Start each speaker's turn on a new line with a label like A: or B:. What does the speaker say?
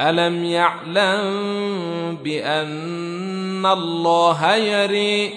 A: الم يعلم بان الله يري